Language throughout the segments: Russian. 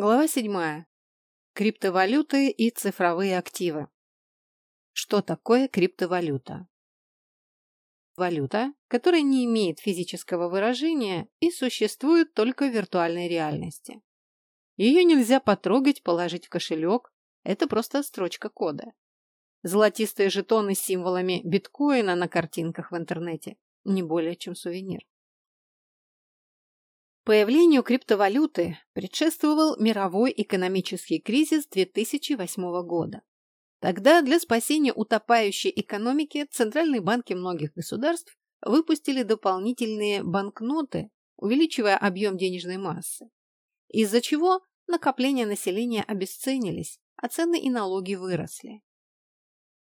Глава 7. Криптовалюты и цифровые активы. Что такое криптовалюта? Валюта, которая не имеет физического выражения и существует только в виртуальной реальности. Ее нельзя потрогать, положить в кошелек, это просто строчка кода. Золотистые жетоны с символами биткоина на картинках в интернете не более чем сувенир. Появлению криптовалюты предшествовал мировой экономический кризис 2008 года. Тогда для спасения утопающей экономики центральные банки многих государств выпустили дополнительные банкноты, увеличивая объем денежной массы, из-за чего накопления населения обесценились, а цены и налоги выросли.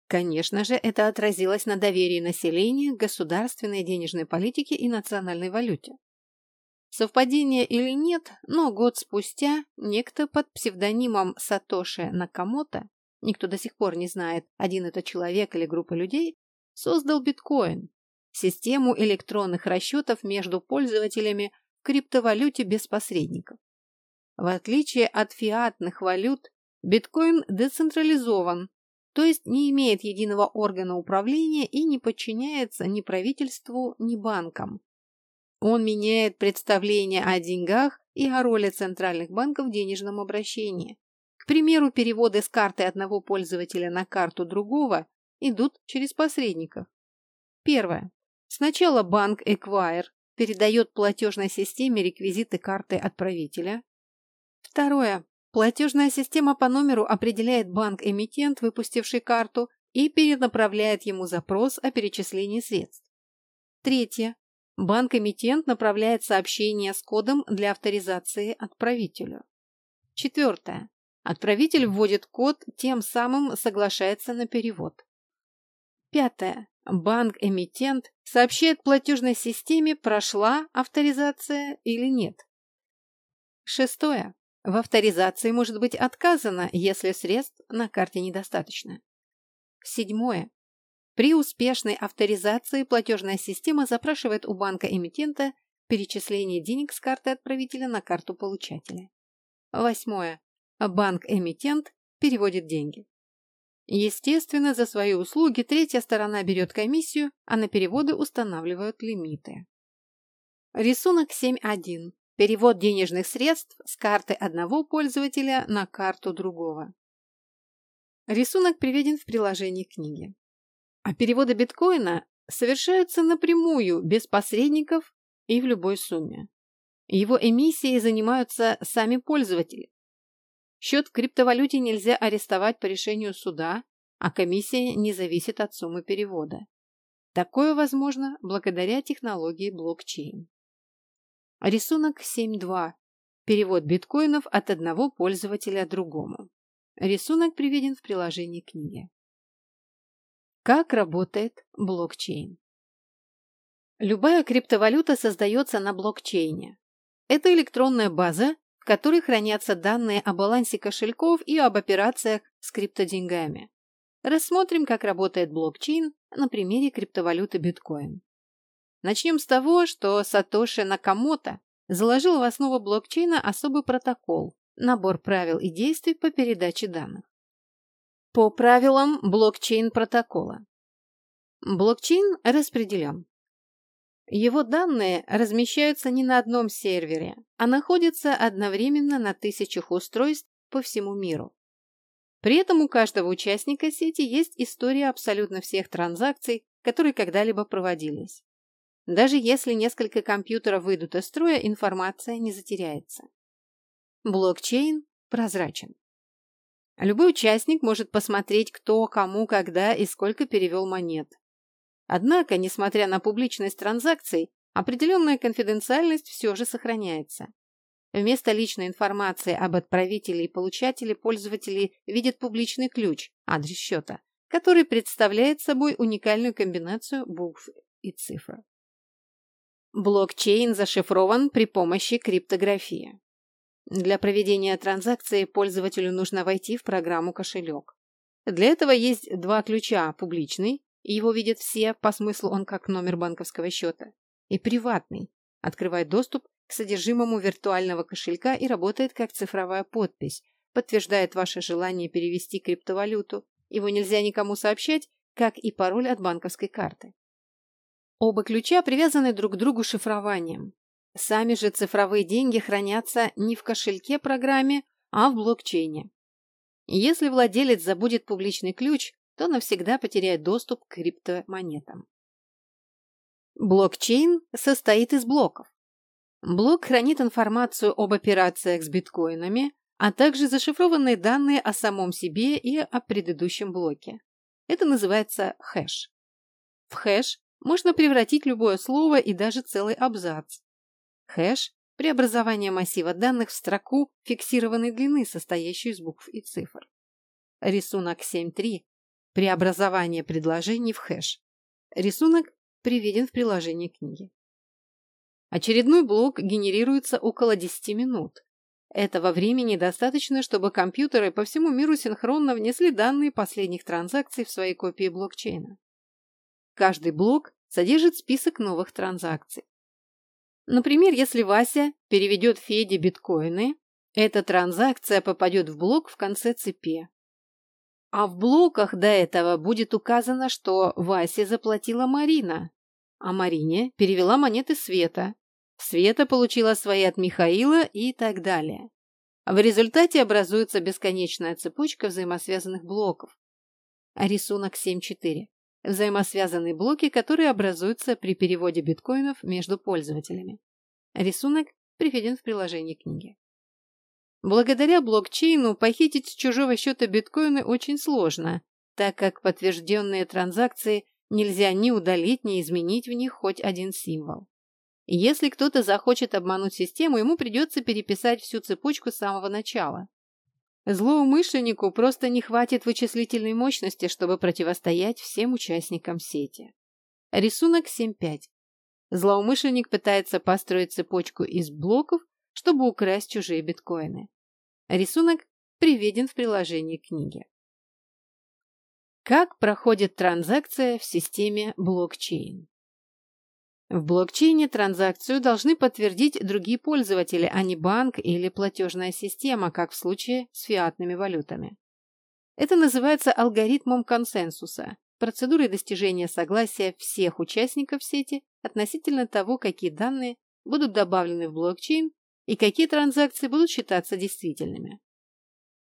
Конечно же, это отразилось на доверии населения к государственной денежной политике и национальной валюте. Совпадение или нет, но год спустя некто под псевдонимом Сатоши Накамото, никто до сих пор не знает, один это человек или группа людей, создал биткоин, систему электронных расчетов между пользователями в криптовалюте без посредников. В отличие от фиатных валют, биткоин децентрализован, то есть не имеет единого органа управления и не подчиняется ни правительству, ни банкам. Он меняет представление о деньгах и о роли центральных банков в денежном обращении. К примеру, переводы с карты одного пользователя на карту другого идут через посредников. Первое. Сначала банк Acquire передает платежной системе реквизиты карты отправителя. Второе. Платежная система по номеру определяет банк-эмитент, выпустивший карту, и перенаправляет ему запрос о перечислении средств. Третье. Банк-эмитент направляет сообщение с кодом для авторизации отправителю. Четвертое. Отправитель вводит код, тем самым соглашается на перевод. Пятое. Банк-эмитент сообщает платежной системе, прошла авторизация или нет. Шестое. В авторизации может быть отказано, если средств на карте недостаточно. Седьмое. При успешной авторизации платежная система запрашивает у банка-эмитента перечисление денег с карты отправителя на карту получателя. Восьмое. Банк-эмитент переводит деньги. Естественно, за свои услуги третья сторона берет комиссию, а на переводы устанавливают лимиты. Рисунок 7.1. Перевод денежных средств с карты одного пользователя на карту другого. Рисунок приведен в приложении книги. А переводы биткоина совершаются напрямую, без посредников и в любой сумме. Его эмиссией занимаются сами пользователи. Счет в криптовалюте нельзя арестовать по решению суда, а комиссия не зависит от суммы перевода. Такое возможно благодаря технологии блокчейн. Рисунок 7.2. Перевод биткоинов от одного пользователя другому. Рисунок приведен в приложении книги. Как работает блокчейн? Любая криптовалюта создается на блокчейне. Это электронная база, в которой хранятся данные о балансе кошельков и об операциях с криптоденьгами. Рассмотрим, как работает блокчейн на примере криптовалюты биткоин. Начнем с того, что Сатоши Накамото заложил в основу блокчейна особый протокол, набор правил и действий по передаче данных. По правилам блокчейн-протокола. Блокчейн распределен. Его данные размещаются не на одном сервере, а находятся одновременно на тысячах устройств по всему миру. При этом у каждого участника сети есть история абсолютно всех транзакций, которые когда-либо проводились. Даже если несколько компьютеров выйдут из строя, информация не затеряется. Блокчейн прозрачен. Любой участник может посмотреть, кто, кому, когда и сколько перевел монет. Однако, несмотря на публичность транзакций, определенная конфиденциальность все же сохраняется. Вместо личной информации об отправителе и получателе пользователи видят публичный ключ, адрес счета, который представляет собой уникальную комбинацию букв и цифр. Блокчейн зашифрован при помощи криптографии. Для проведения транзакции пользователю нужно войти в программу «Кошелек». Для этого есть два ключа – публичный, его видят все, по смыслу он как номер банковского счета, и приватный, открывает доступ к содержимому виртуального кошелька и работает как цифровая подпись, подтверждает ваше желание перевести криптовалюту. Его нельзя никому сообщать, как и пароль от банковской карты. Оба ключа привязаны друг к другу шифрованием. Сами же цифровые деньги хранятся не в кошельке программе, а в блокчейне. Если владелец забудет публичный ключ, то навсегда потеряет доступ к криптомонетам. Блокчейн состоит из блоков. Блок хранит информацию об операциях с биткоинами, а также зашифрованные данные о самом себе и о предыдущем блоке. Это называется хэш. В хэш можно превратить любое слово и даже целый абзац. Хэш – преобразование массива данных в строку фиксированной длины, состоящую из букв и цифр. Рисунок 7.3 – преобразование предложений в хэш. Рисунок приведен в приложении книги. Очередной блок генерируется около 10 минут. Этого времени достаточно, чтобы компьютеры по всему миру синхронно внесли данные последних транзакций в свои копии блокчейна. Каждый блок содержит список новых транзакций. Например, если Вася переведет Феде биткоины, эта транзакция попадет в блок в конце цепи. А в блоках до этого будет указано, что Васе заплатила Марина, а Марине перевела монеты Света, Света получила свои от Михаила и так далее. В результате образуется бесконечная цепочка взаимосвязанных блоков. Рисунок 7.4. Взаимосвязанные блоки, которые образуются при переводе биткоинов между пользователями. Рисунок приведен в приложении книги. Благодаря блокчейну похитить с чужого счета биткоины очень сложно, так как подтвержденные транзакции нельзя ни удалить, ни изменить в них хоть один символ. Если кто-то захочет обмануть систему, ему придется переписать всю цепочку с самого начала. Злоумышленнику просто не хватит вычислительной мощности, чтобы противостоять всем участникам сети. Рисунок 7.5. Злоумышленник пытается построить цепочку из блоков, чтобы украсть чужие биткоины. Рисунок приведен в приложении книги. Как проходит транзакция в системе блокчейн? В блокчейне транзакцию должны подтвердить другие пользователи, а не банк или платежная система, как в случае с фиатными валютами. Это называется алгоритмом консенсуса, процедурой достижения согласия всех участников сети относительно того, какие данные будут добавлены в блокчейн и какие транзакции будут считаться действительными.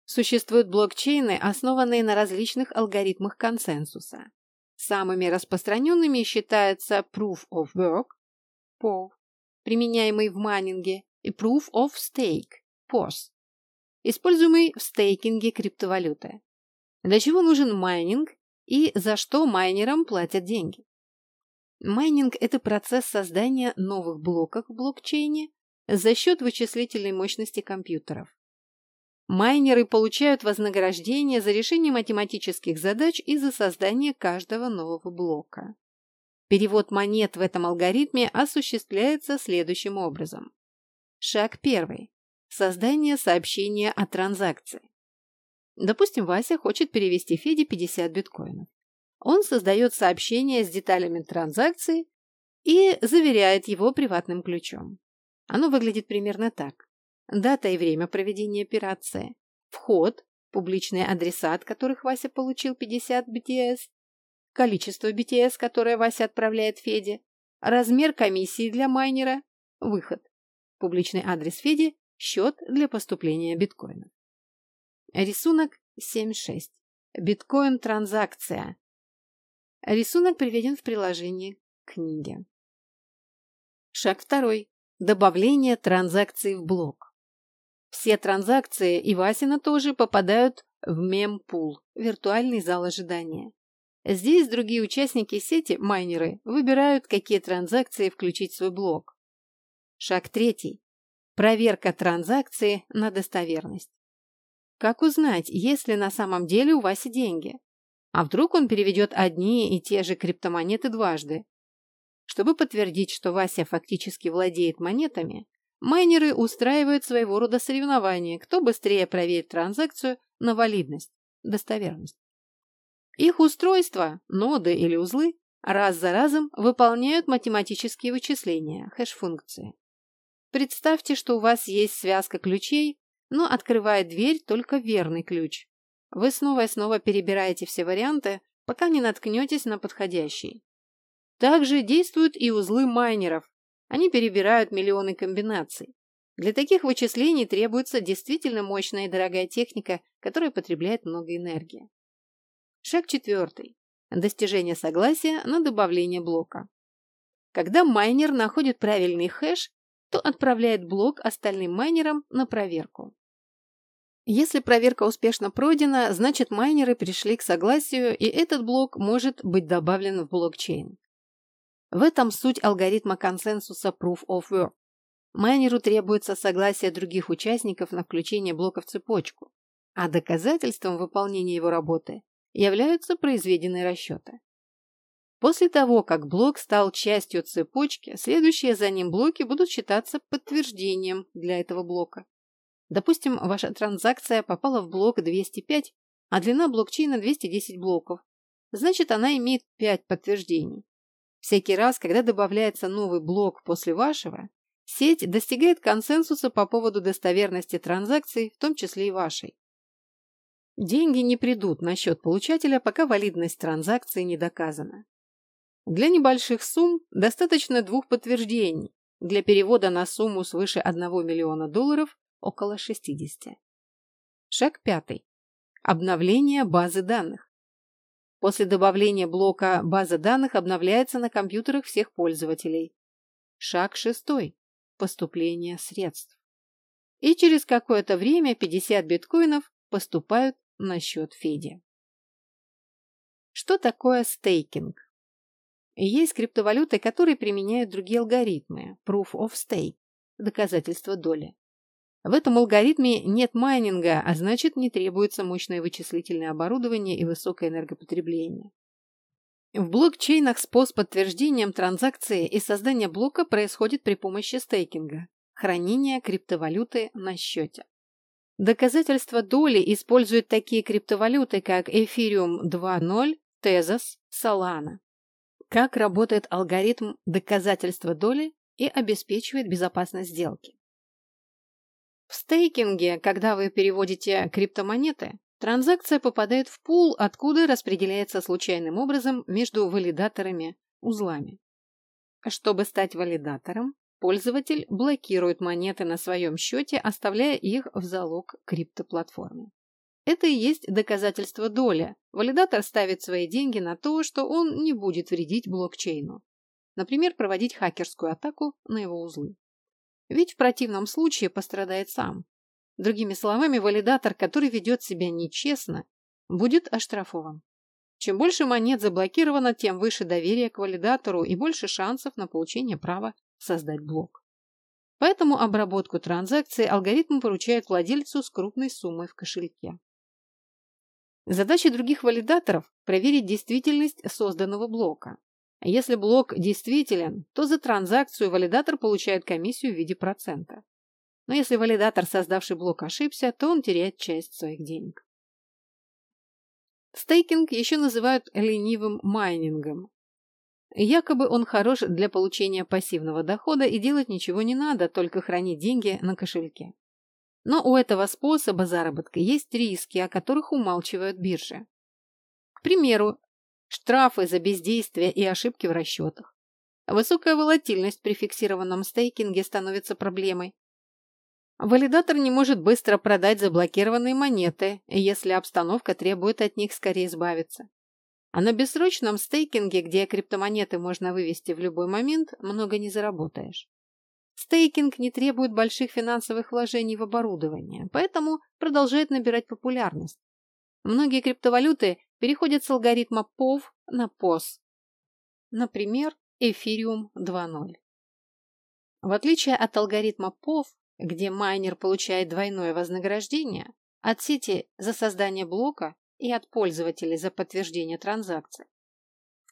Существуют блокчейны, основанные на различных алгоритмах консенсуса. Самыми распространенными считаются Proof of Work, PoW, применяемый в майнинге, и Proof of Stake, PoS, используемый в стейкинге криптовалюты. Для чего нужен майнинг и за что майнерам платят деньги? Майнинг – это процесс создания новых блоков в блокчейне за счет вычислительной мощности компьютеров. Майнеры получают вознаграждение за решение математических задач и за создание каждого нового блока. Перевод монет в этом алгоритме осуществляется следующим образом. Шаг первый. Создание сообщения о транзакции. Допустим, Вася хочет перевести Феде 50 биткоинов. Он создает сообщение с деталями транзакции и заверяет его приватным ключом. Оно выглядит примерно так дата и время проведения операции, вход, публичный адреса, от которых Вася получил 50 BTS, количество BTS, которое Вася отправляет Феде, размер комиссии для майнера, выход, публичный адрес Феди, счет для поступления биткоина. Рисунок 7.6. Биткоин-транзакция. Рисунок приведен в приложении книги. Шаг второй. Добавление транзакций в блок. Все транзакции, и Васина тоже, попадают в мемпул, виртуальный зал ожидания. Здесь другие участники сети, майнеры, выбирают, какие транзакции включить в свой блок. Шаг третий. Проверка транзакции на достоверность. Как узнать, есть ли на самом деле у Васи деньги? А вдруг он переведет одни и те же криптомонеты дважды? Чтобы подтвердить, что Вася фактически владеет монетами, Майнеры устраивают своего рода соревнования, кто быстрее проверит транзакцию на валидность, достоверность. Их устройства, ноды или узлы, раз за разом выполняют математические вычисления, хэш-функции. Представьте, что у вас есть связка ключей, но открывает дверь только верный ключ. Вы снова и снова перебираете все варианты, пока не наткнетесь на подходящий. Также действуют и узлы майнеров. Они перебирают миллионы комбинаций. Для таких вычислений требуется действительно мощная и дорогая техника, которая потребляет много энергии. Шаг четвертый. Достижение согласия на добавление блока. Когда майнер находит правильный хэш, то отправляет блок остальным майнерам на проверку. Если проверка успешно пройдена, значит майнеры пришли к согласию, и этот блок может быть добавлен в блокчейн. В этом суть алгоритма консенсуса Proof of Work. Майнеру требуется согласие других участников на включение блока в цепочку, а доказательством выполнения его работы являются произведенные расчеты. После того, как блок стал частью цепочки, следующие за ним блоки будут считаться подтверждением для этого блока. Допустим, ваша транзакция попала в блок 205, а длина блокчейна 210 блоков. Значит, она имеет 5 подтверждений. Всякий раз, когда добавляется новый блок после вашего, сеть достигает консенсуса по поводу достоверности транзакций, в том числе и вашей. Деньги не придут на счет получателя, пока валидность транзакции не доказана. Для небольших сумм достаточно двух подтверждений. Для перевода на сумму свыше 1 миллиона долларов около 60. Шаг пятый. Обновление базы данных. После добавления блока база данных обновляется на компьютерах всех пользователей. Шаг шестой. Поступление средств. И через какое-то время 50 биткоинов поступают на счет Феди. Что такое стейкинг? Есть криптовалюты, которые применяют другие алгоритмы. Proof of Stake – доказательство доли. В этом алгоритме нет майнинга, а значит не требуется мощное вычислительное оборудование и высокое энергопотребление. В блокчейнах с постподтверждением транзакции и создания блока происходит при помощи стейкинга – хранения криптовалюты на счете. Доказательства доли используют такие криптовалюты, как Ethereum 2.0, Tezos, Solana. Как работает алгоритм доказательства доли и обеспечивает безопасность сделки? В стейкинге, когда вы переводите криптомонеты, транзакция попадает в пул, откуда распределяется случайным образом между валидаторами, узлами. Чтобы стать валидатором, пользователь блокирует монеты на своем счете, оставляя их в залог криптоплатформе. Это и есть доказательство доли. Валидатор ставит свои деньги на то, что он не будет вредить блокчейну. Например, проводить хакерскую атаку на его узлы. Ведь в противном случае пострадает сам. Другими словами, валидатор, который ведет себя нечестно, будет оштрафован. Чем больше монет заблокировано, тем выше доверие к валидатору и больше шансов на получение права создать блок. Поэтому обработку транзакций алгоритм поручает владельцу с крупной суммой в кошельке. Задача других валидаторов – проверить действительность созданного блока. Если блок действителен, то за транзакцию валидатор получает комиссию в виде процента. Но если валидатор, создавший блок, ошибся, то он теряет часть своих денег. Стейкинг еще называют ленивым майнингом. Якобы он хорош для получения пассивного дохода и делать ничего не надо, только хранить деньги на кошельке. Но у этого способа заработка есть риски, о которых умалчивают биржи. К примеру, штрафы за бездействие и ошибки в расчетах. Высокая волатильность при фиксированном стейкинге становится проблемой. Валидатор не может быстро продать заблокированные монеты, если обстановка требует от них скорее избавиться. А на бессрочном стейкинге, где криптомонеты можно вывести в любой момент, много не заработаешь. Стейкинг не требует больших финансовых вложений в оборудование, поэтому продолжает набирать популярность. Многие криптовалюты переходят с алгоритма POV на POS. Например, Ethereum 2.0. В отличие от алгоритма POV, где майнер получает двойное вознаграждение, от сети за создание блока и от пользователей за подтверждение транзакции,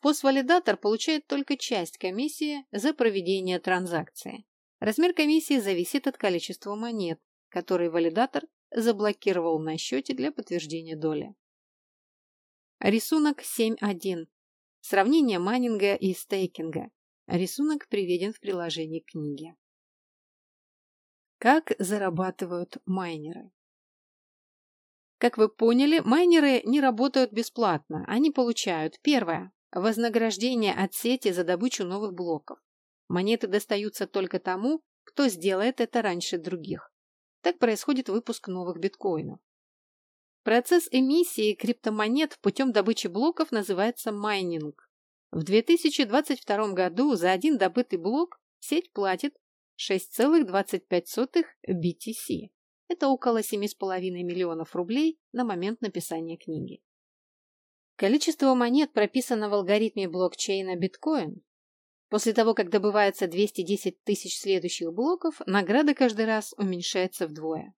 POS-валидатор получает только часть комиссии за проведение транзакции. Размер комиссии зависит от количества монет, которые валидатор заблокировал на счете для подтверждения доли. Рисунок 7.1. Сравнение майнинга и стейкинга. Рисунок приведен в приложении книги. Как зарабатывают майнеры? Как вы поняли, майнеры не работают бесплатно. Они получают, первое, вознаграждение от сети за добычу новых блоков. Монеты достаются только тому, кто сделает это раньше других. Так происходит выпуск новых биткоинов. Процесс эмиссии криптомонет путем добычи блоков называется майнинг. В 2022 году за один добытый блок сеть платит 6,25 BTC. Это около 7,5 миллионов рублей на момент написания книги. Количество монет прописано в алгоритме блокчейна биткоин. После того, как добывается 210 тысяч следующих блоков, награда каждый раз уменьшается вдвое.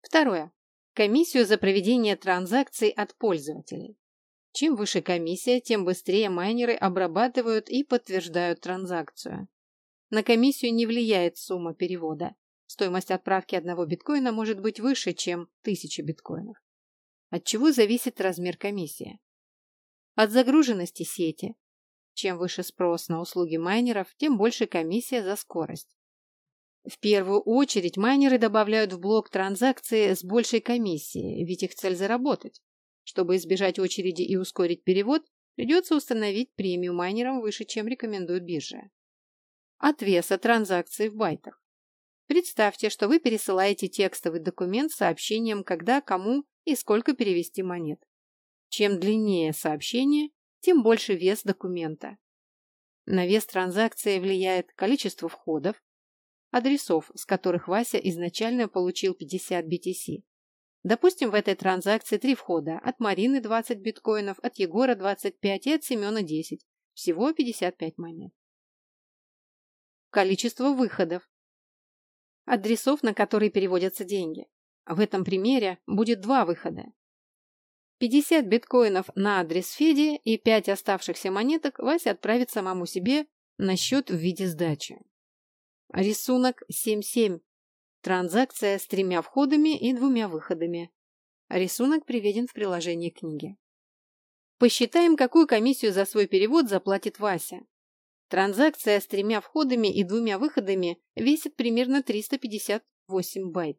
Второе. Комиссию за проведение транзакций от пользователей. Чем выше комиссия, тем быстрее майнеры обрабатывают и подтверждают транзакцию. На комиссию не влияет сумма перевода. Стоимость отправки одного биткоина может быть выше, чем 1000 биткоинов. От чего зависит размер комиссии? От загруженности сети. Чем выше спрос на услуги майнеров, тем больше комиссия за скорость. В первую очередь майнеры добавляют в блок транзакции с большей комиссией, ведь их цель заработать. Чтобы избежать очереди и ускорить перевод, придется установить премию майнерам выше, чем рекомендует биржа от веса транзакции в байтах. Представьте, что вы пересылаете текстовый документ с сообщением, когда, кому и сколько перевести монет. Чем длиннее сообщение, тем больше вес документа. На вес транзакции влияет количество входов, адресов, с которых Вася изначально получил 50 BTC. Допустим, в этой транзакции три входа. От Марины 20 биткоинов, от Егора 25 и от Семена 10. Всего 55 монет количество выходов, адресов, на которые переводятся деньги. В этом примере будет два выхода. 50 биткоинов на адрес Феди и 5 оставшихся монеток Вася отправит самому себе на счет в виде сдачи. Рисунок 7.7. Транзакция с тремя входами и двумя выходами. Рисунок приведен в приложении книги. Посчитаем, какую комиссию за свой перевод заплатит Вася. Транзакция с тремя входами и двумя выходами весит примерно 358 байт.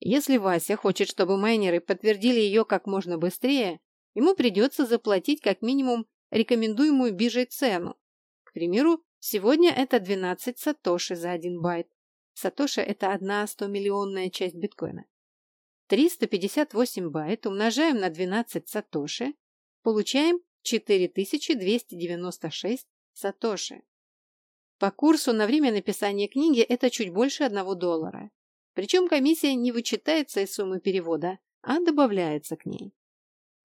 Если Вася хочет, чтобы майнеры подтвердили ее как можно быстрее, ему придется заплатить как минимум рекомендуемую биржей цену. К примеру, сегодня это 12 сатоши за 1 байт. Сатоши – это одна 100-миллионная часть биткоина. 358 байт умножаем на 12 сатоши, получаем 4296 Сатоши. По курсу на время написания книги это чуть больше одного доллара. Причем комиссия не вычитается из суммы перевода, а добавляется к ней.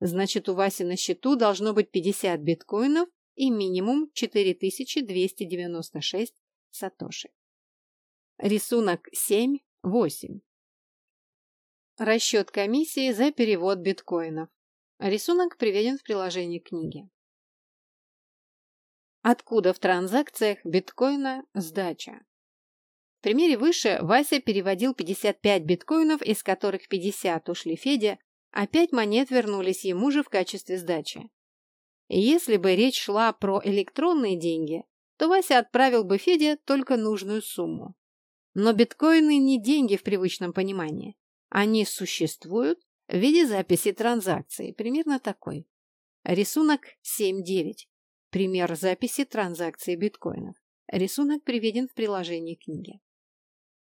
Значит, у Васи на счету должно быть 50 биткоинов и минимум 4296 сатоши. Рисунок 7.8. Расчет комиссии за перевод биткоинов. Рисунок приведен в приложении книги. Откуда в транзакциях биткоина сдача? В примере выше Вася переводил 55 биткоинов, из которых 50 ушли Феде, а 5 монет вернулись ему же в качестве сдачи. Если бы речь шла про электронные деньги, то Вася отправил бы Феде только нужную сумму. Но биткоины не деньги в привычном понимании. Они существуют в виде записи транзакций, примерно такой. Рисунок 7.9. Пример записи транзакции биткоинов. Рисунок приведен в приложении книги.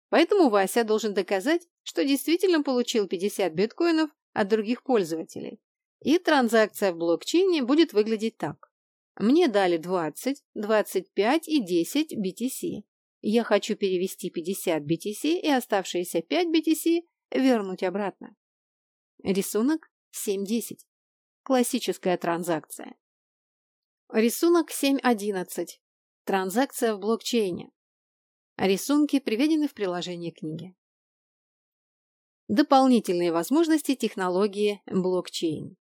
Поэтому Вася должен доказать, что действительно получил 50 биткоинов от других пользователей. И транзакция в блокчейне будет выглядеть так. Мне дали 20, 25 и 10 BTC. Я хочу перевести 50 BTC и оставшиеся 5 BTC вернуть обратно. Рисунок 7.10. Классическая транзакция. Рисунок 7.11. Транзакция в блокчейне. Рисунки приведены в приложении книги. Дополнительные возможности технологии блокчейн.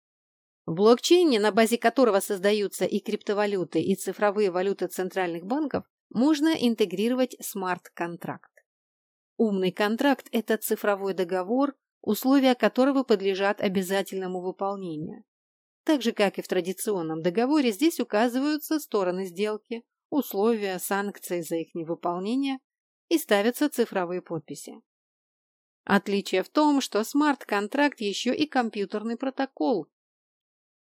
В блокчейне, на базе которого создаются и криптовалюты, и цифровые валюты центральных банков, можно интегрировать смарт-контракт. Умный контракт – это цифровой договор, условия которого подлежат обязательному выполнению. Так же, как и в традиционном договоре, здесь указываются стороны сделки, условия, санкции за их невыполнение, и ставятся цифровые подписи. Отличие в том, что смарт-контракт еще и компьютерный протокол,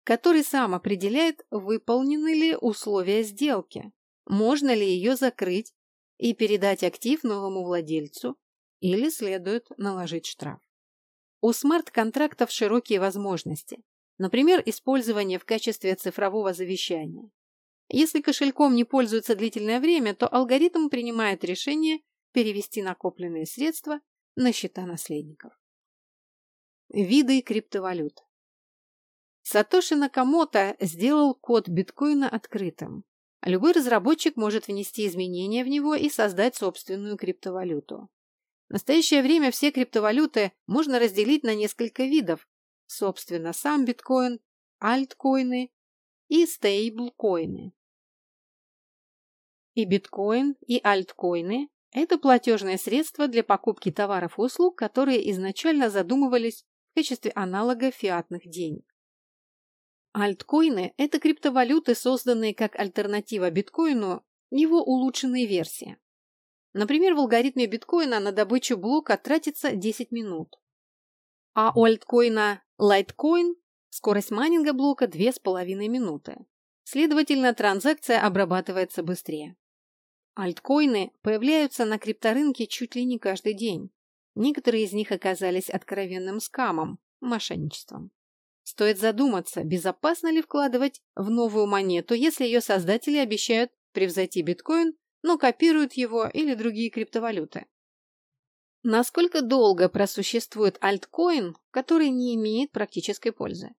который сам определяет, выполнены ли условия сделки, можно ли ее закрыть и передать актив новому владельцу, или следует наложить штраф. У смарт-контрактов широкие возможности, например, использование в качестве цифрового завещания. Если кошельком не пользуются длительное время, то алгоритм принимает решение перевести накопленные средства на счета наследников. Виды криптовалют. Сатоши Накамото сделал код биткоина открытым. Любой разработчик может внести изменения в него и создать собственную криптовалюту. В настоящее время все криптовалюты можно разделить на несколько видов. Собственно, сам биткоин, альткоины и стейблкоины. И биткоин, и альткоины – это платежные средства для покупки товаров и услуг, которые изначально задумывались в качестве аналога фиатных денег. Альткоины – это криптовалюты, созданные как альтернатива биткоину, его улучшенные версии. Например, в алгоритме биткоина на добычу блока тратится 10 минут. А у альткоина Litecoin скорость майнинга блока 2,5 минуты. Следовательно, транзакция обрабатывается быстрее. Альткоины появляются на крипторынке чуть ли не каждый день. Некоторые из них оказались откровенным скамом, мошенничеством. Стоит задуматься, безопасно ли вкладывать в новую монету, если ее создатели обещают превзойти биткоин, но копируют его или другие криптовалюты. Насколько долго просуществует альткоин, который не имеет практической пользы?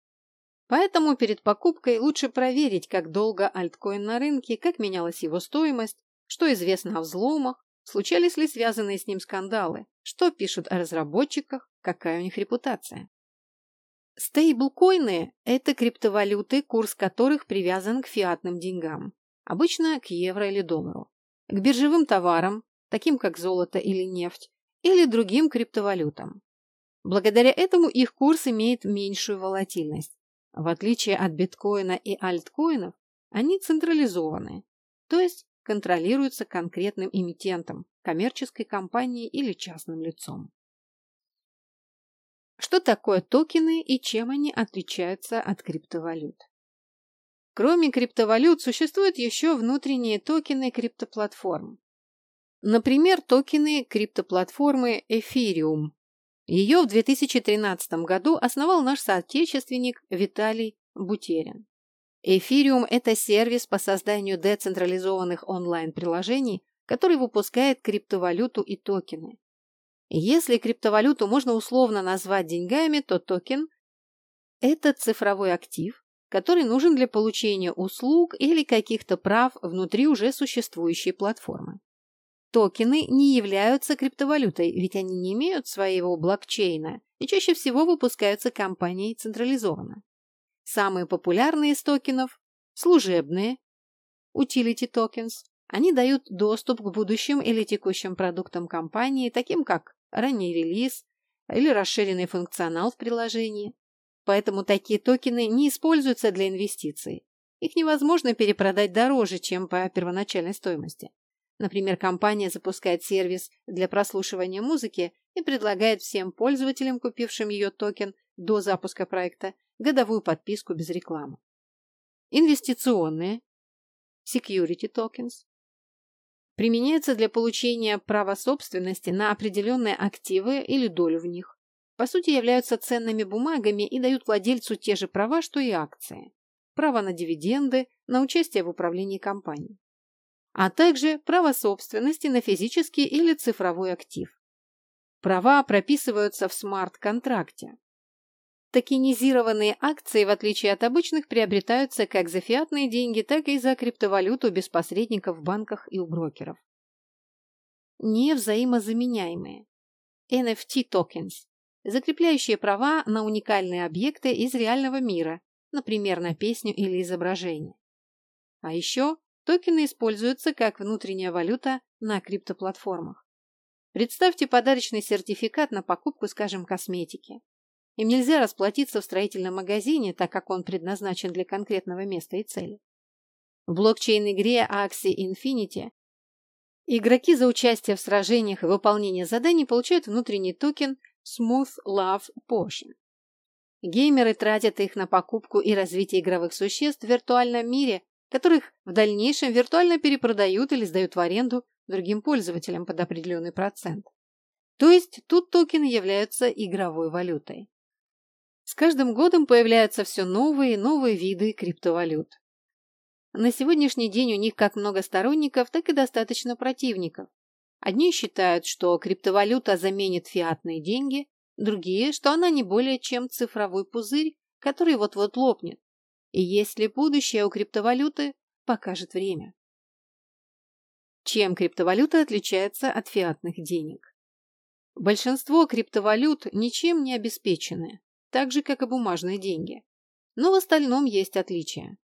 Поэтому перед покупкой лучше проверить, как долго альткоин на рынке, как менялась его стоимость, что известно о взломах, случались ли связанные с ним скандалы, что пишут о разработчиках, какая у них репутация. Стейблкоины – это криптовалюты, курс которых привязан к фиатным деньгам, обычно к евро или доллару, к биржевым товарам, таким как золото или нефть, или другим криптовалютам. Благодаря этому их курс имеет меньшую волатильность. В отличие от биткоина и альткоинов, они централизованы, то есть контролируются конкретным эмитентом, коммерческой компанией или частным лицом. Что такое токены и чем они отличаются от криптовалют? Кроме криптовалют существуют еще внутренние токены криптоплатформ. Например, токены криптоплатформы Ethereum. Ее в 2013 году основал наш соотечественник Виталий Бутерин. Ethereum – это сервис по созданию децентрализованных онлайн-приложений, который выпускает криптовалюту и токены. Если криптовалюту можно условно назвать деньгами, то токен – это цифровой актив, который нужен для получения услуг или каких-то прав внутри уже существующей платформы. Токены не являются криптовалютой, ведь они не имеют своего блокчейна и чаще всего выпускаются компанией централизованно. Самые популярные из токенов – служебные, utility tokens. Они дают доступ к будущим или текущим продуктам компании, таким как ранний релиз или расширенный функционал в приложении. Поэтому такие токены не используются для инвестиций. Их невозможно перепродать дороже, чем по первоначальной стоимости. Например, компания запускает сервис для прослушивания музыки и предлагает всем пользователям, купившим ее токен до запуска проекта, годовую подписку без рекламы. Инвестиционные security tokens применяются для получения права собственности на определенные активы или долю в них. По сути, являются ценными бумагами и дают владельцу те же права, что и акции. Право на дивиденды, на участие в управлении компанией. А также право собственности на физический или цифровой актив. Права прописываются в смарт-контракте. Токенизированные акции, в отличие от обычных, приобретаются как за фиатные деньги, так и за криптовалюту без посредников в банках и у брокеров. Невзаимозаменяемые. NFT tokens, закрепляющие права на уникальные объекты из реального мира, например, на песню или изображение. А еще токены используются как внутренняя валюта на криптоплатформах. Представьте подарочный сертификат на покупку, скажем, косметики. Им нельзя расплатиться в строительном магазине, так как он предназначен для конкретного места и цели. В блокчейн-игре Axie Infinity Игроки за участие в сражениях и выполнение заданий получают внутренний токен Smooth Love Potion. Геймеры тратят их на покупку и развитие игровых существ в виртуальном мире, которых в дальнейшем виртуально перепродают или сдают в аренду другим пользователям под определенный процент. То есть тут токены являются игровой валютой. С каждым годом появляются все новые и новые виды криптовалют. На сегодняшний день у них как много сторонников, так и достаточно противников. Одни считают, что криптовалюта заменит фиатные деньги, другие, что она не более чем цифровой пузырь, который вот-вот лопнет. И есть ли будущее у криптовалюты, покажет время. Чем криптовалюта отличается от фиатных денег? Большинство криптовалют ничем не обеспечены, так же, как и бумажные деньги. Но в остальном есть отличия.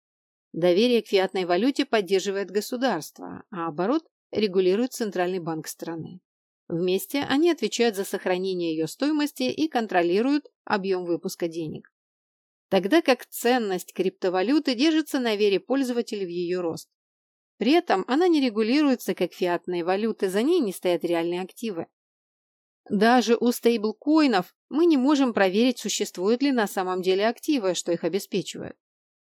Доверие к фиатной валюте поддерживает государство, а оборот регулирует Центральный банк страны. Вместе они отвечают за сохранение ее стоимости и контролируют объем выпуска денег. Тогда как ценность криптовалюты держится на вере пользователей в ее рост. При этом она не регулируется как фиатные валюты, за ней не стоят реальные активы. Даже у стейблкоинов мы не можем проверить, существуют ли на самом деле активы, что их обеспечивают.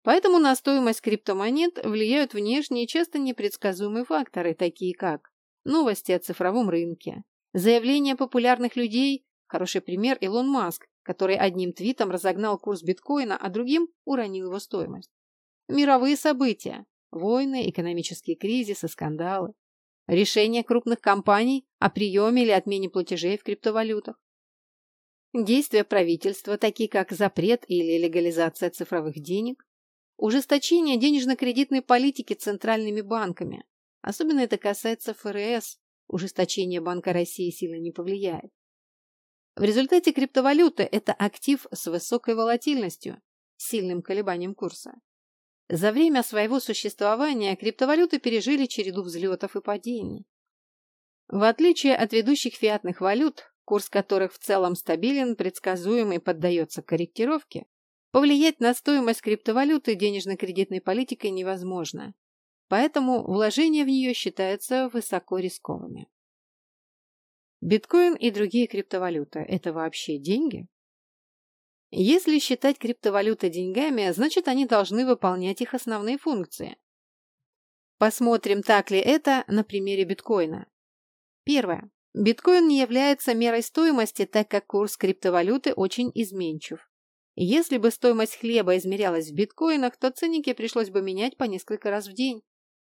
Поэтому на стоимость криптомонет влияют внешние, часто непредсказуемые факторы, такие как новости о цифровом рынке, заявления популярных людей, хороший пример Илон Маск, который одним твитом разогнал курс биткоина, а другим уронил его стоимость. Мировые события, войны, экономические кризисы, скандалы, решения крупных компаний о приеме или отмене платежей в криптовалютах, действия правительства, такие как запрет или легализация цифровых денег, Ужесточение денежно-кредитной политики центральными банками. Особенно это касается ФРС. Ужесточение Банка России сильно не повлияет. В результате криптовалюта – это актив с высокой волатильностью, сильным колебанием курса. За время своего существования криптовалюты пережили череду взлетов и падений. В отличие от ведущих фиатных валют, курс которых в целом стабилен, предсказуемый и поддается корректировке, Повлиять на стоимость криптовалюты денежно-кредитной политикой невозможно, поэтому вложения в нее считаются высоко рисковыми. Биткоин и другие криптовалюты – это вообще деньги? Если считать криптовалюты деньгами, значит они должны выполнять их основные функции. Посмотрим, так ли это на примере биткоина. Первое. Биткоин не является мерой стоимости, так как курс криптовалюты очень изменчив. Если бы стоимость хлеба измерялась в биткоинах, то ценники пришлось бы менять по несколько раз в день.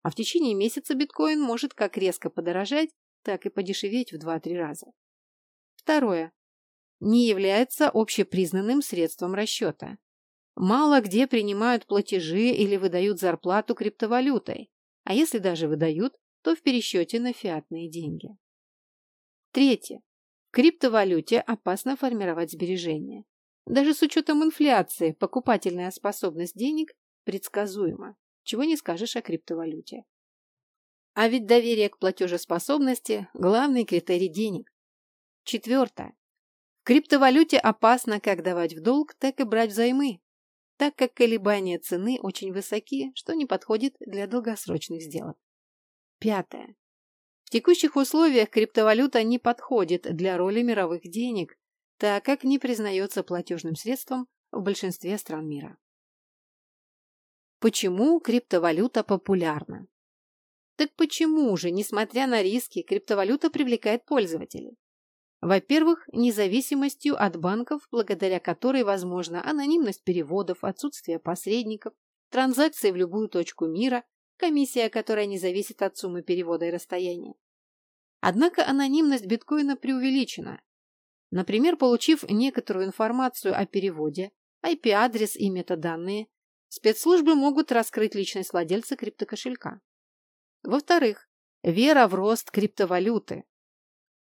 А в течение месяца биткоин может как резко подорожать, так и подешеветь в 2-3 раза. Второе. Не является общепризнанным средством расчета. Мало где принимают платежи или выдают зарплату криптовалютой, а если даже выдают, то в пересчете на фиатные деньги. Третье. В криптовалюте опасно формировать сбережения. Даже с учетом инфляции покупательная способность денег предсказуема, чего не скажешь о криптовалюте. А ведь доверие к платежеспособности – главный критерий денег. Четвертое. Криптовалюте опасно как давать в долг, так и брать взаймы, так как колебания цены очень высоки, что не подходит для долгосрочных сделок. Пятое. В текущих условиях криптовалюта не подходит для роли мировых денег, так как не признается платежным средством в большинстве стран мира. Почему криптовалюта популярна? Так почему же, несмотря на риски, криптовалюта привлекает пользователей? Во-первых, независимостью от банков, благодаря которой возможна анонимность переводов, отсутствие посредников, транзакции в любую точку мира, комиссия, которая не зависит от суммы перевода и расстояния. Однако анонимность биткоина преувеличена, Например, получив некоторую информацию о переводе, IP-адрес и метаданные, спецслужбы могут раскрыть личность владельца криптокошелька. Во-вторых, вера в рост криптовалюты.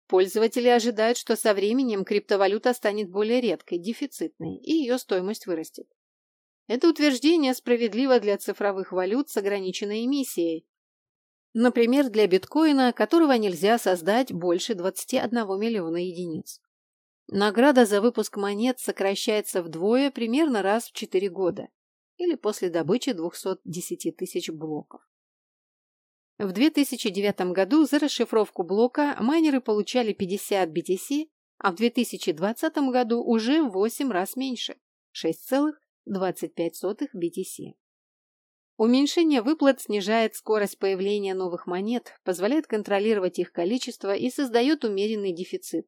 Пользователи ожидают, что со временем криптовалюта станет более редкой, дефицитной, и ее стоимость вырастет. Это утверждение справедливо для цифровых валют с ограниченной эмиссией. Например, для биткоина, которого нельзя создать больше 21 миллиона единиц. Награда за выпуск монет сокращается вдвое примерно раз в 4 года или после добычи 210 тысяч блоков. В 2009 году за расшифровку блока майнеры получали 50 BTC, а в 2020 году уже в 8 раз меньше – 6,25 BTC. Уменьшение выплат снижает скорость появления новых монет, позволяет контролировать их количество и создает умеренный дефицит.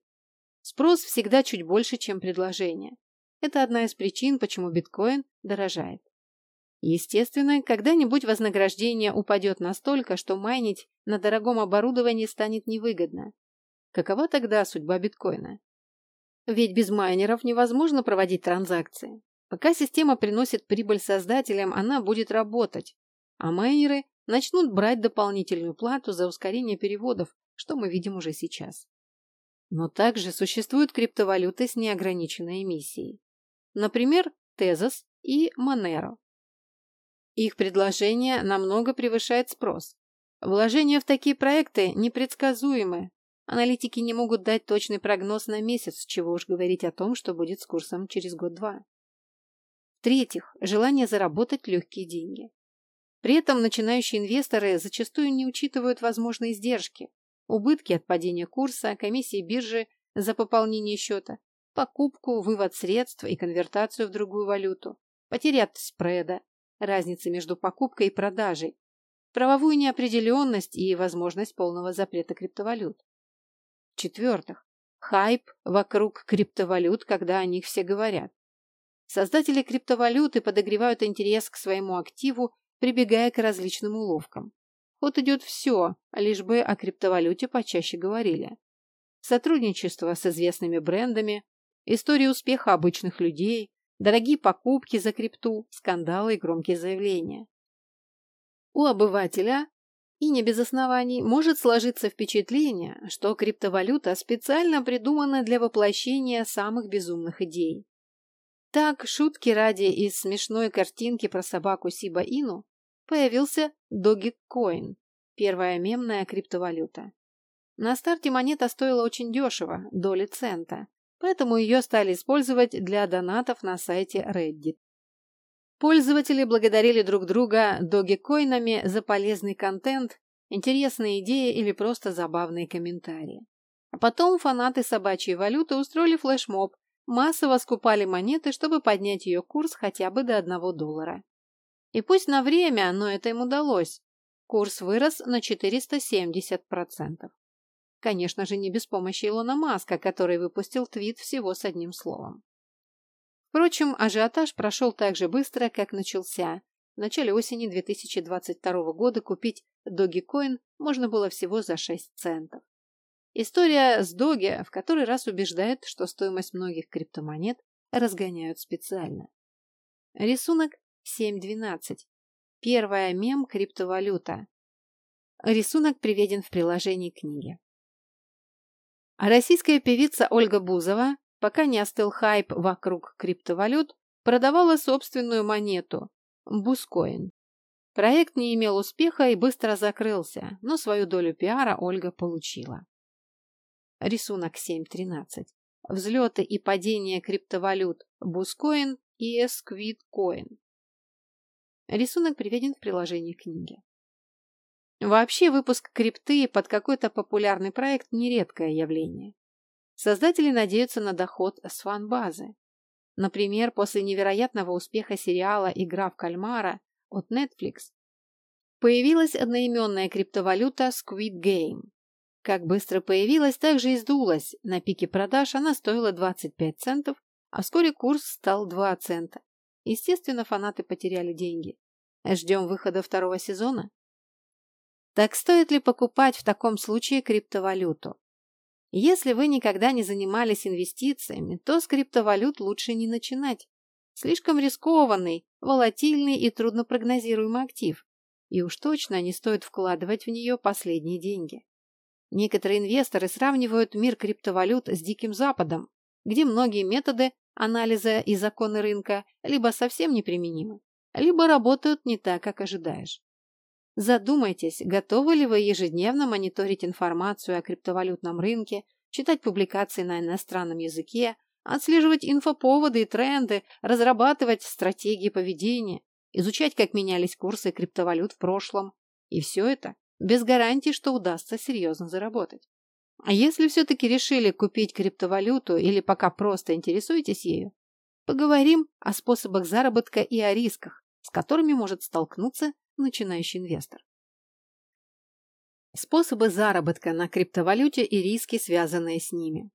Спрос всегда чуть больше, чем предложение. Это одна из причин, почему биткоин дорожает. Естественно, когда-нибудь вознаграждение упадет настолько, что майнить на дорогом оборудовании станет невыгодно. Какова тогда судьба биткоина? Ведь без майнеров невозможно проводить транзакции. Пока система приносит прибыль создателям, она будет работать, а майнеры начнут брать дополнительную плату за ускорение переводов, что мы видим уже сейчас. Но также существуют криптовалюты с неограниченной эмиссией. Например, Tezos и Monero. Их предложение намного превышает спрос. Вложения в такие проекты непредсказуемы. Аналитики не могут дать точный прогноз на месяц, чего уж говорить о том, что будет с курсом через год-два. В-третьих, желание заработать легкие деньги. При этом начинающие инвесторы зачастую не учитывают возможные издержки, убытки от падения курса, комиссии биржи за пополнение счета, покупку, вывод средств и конвертацию в другую валюту, потери от спреда, разницы между покупкой и продажей, правовую неопределенность и возможность полного запрета криптовалют. В-четвертых, хайп вокруг криптовалют, когда о них все говорят. Создатели криптовалюты подогревают интерес к своему активу, прибегая к различным уловкам. Вот идет все, лишь бы о криптовалюте почаще говорили. Сотрудничество с известными брендами, история успеха обычных людей, Дорогие покупки за крипту, скандалы и громкие заявления. У обывателя, и не без оснований, может сложиться впечатление, что криптовалюта специально придумана для воплощения самых безумных идей. Так, шутки ради из смешной картинки про собаку Сиба Ину появился Dogecoin, первая мемная криптовалюта. На старте монета стоила очень дешево, доли цента, поэтому ее стали использовать для донатов на сайте Reddit. Пользователи благодарили друг друга догикоинами за полезный контент, интересные идеи или просто забавные комментарии. А потом фанаты собачьей валюты устроили флешмоб, массово скупали монеты, чтобы поднять ее курс хотя бы до одного доллара. И пусть на время, но это им удалось. Курс вырос на 470%. Конечно же, не без помощи Илона Маска, который выпустил твит всего с одним словом. Впрочем, ажиотаж прошел так же быстро, как начался. В начале осени 2022 года купить Dogecoin можно было всего за 6 центов. История с Доги в который раз убеждает, что стоимость многих криптомонет разгоняют специально. Рисунок 7.12. Первая мем криптовалюта. Рисунок приведен в приложении книги. А российская певица Ольга Бузова, пока не остыл хайп вокруг криптовалют, продавала собственную монету – Бускоин. Проект не имел успеха и быстро закрылся, но свою долю пиара Ольга получила. Рисунок 7.13. Взлеты и падения криптовалют Бускоин и Эсквидкоин. Рисунок приведен в приложении книги. Вообще выпуск крипты под какой-то популярный проект – нередкое явление. Создатели надеются на доход с фан-базы. Например, после невероятного успеха сериала «Игра в кальмара» от Netflix появилась одноименная криптовалюта Squid Game. Как быстро появилась, так же и сдулась. На пике продаж она стоила 25 центов, а вскоре курс стал 2 цента. Естественно, фанаты потеряли деньги. Ждем выхода второго сезона? Так стоит ли покупать в таком случае криптовалюту? Если вы никогда не занимались инвестициями, то с криптовалют лучше не начинать. Слишком рискованный, волатильный и труднопрогнозируемый актив. И уж точно не стоит вкладывать в нее последние деньги. Некоторые инвесторы сравнивают мир криптовалют с Диким Западом, где многие методы анализа и законы рынка либо совсем неприменимы, либо работают не так, как ожидаешь. Задумайтесь, готовы ли вы ежедневно мониторить информацию о криптовалютном рынке, читать публикации на иностранном языке, отслеживать инфоповоды и тренды, разрабатывать стратегии поведения, изучать, как менялись курсы криптовалют в прошлом. И все это без гарантии, что удастся серьезно заработать. А если все-таки решили купить криптовалюту или пока просто интересуетесь ею, поговорим о способах заработка и о рисках, с которыми может столкнуться начинающий инвестор. Способы заработка на криптовалюте и риски, связанные с ними.